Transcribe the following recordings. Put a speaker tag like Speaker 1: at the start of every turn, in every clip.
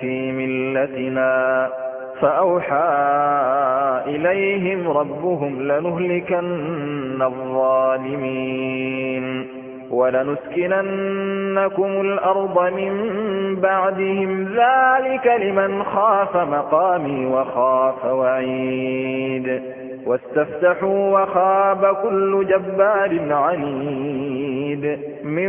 Speaker 1: في ملتنا فأوحى إليهم ربهم لنهلكن الظالمين ولنسكننكم الأرض من بعدهم ذلك لمن خاف مقامي وخاف وعيد واستفتحوا وخاب كل جبار عنيد من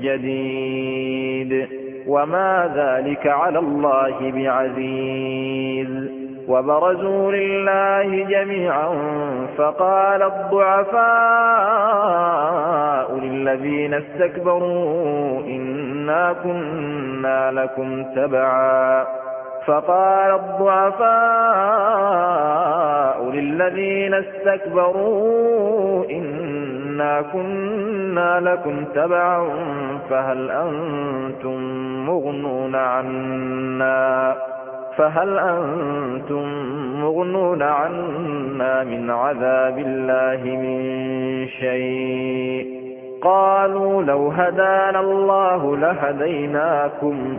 Speaker 1: جديد وما ذلك على الله بعزيز. وبرزوا لله جميعا فقال الضعفاء للذين استكبروا إنا كنا لكم تبعا. فقال الضعفاء للذين استكبروا إنا كنا لكم تبعا فهل أنتم مغنون عنا فهل أنتم مغنون عنا من عذاب الله من شيء قالوا لو هدانا الله لهديناكم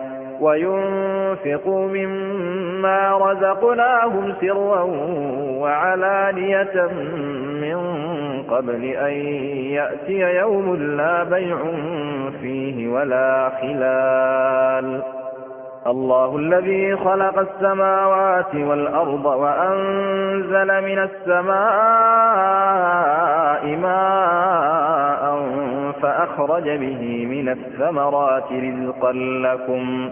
Speaker 1: وينفقوا مما رزقناهم سرا وعلانية من قبل أن يأتي يوم لا بيع فيه ولا خلال. الله الذي خلق السماوات والأرض وأنزل من السماء ماء فأخرج به من الثمرات رزقا لكم.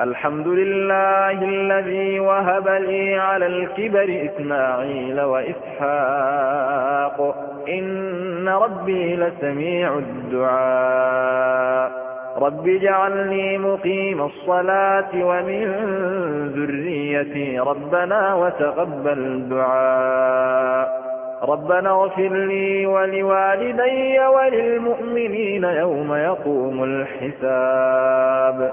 Speaker 1: الحمد لله الذي وهب لي على الكبر إسماعيل وإسحاق. إن ربي لسميع الدعاء. رب اجعلني مقيم الصلاة ومن ذريتي ربنا وتقبل دعاء. ربنا اغفر لي ولوالدي وللمؤمنين يوم يقوم الحساب.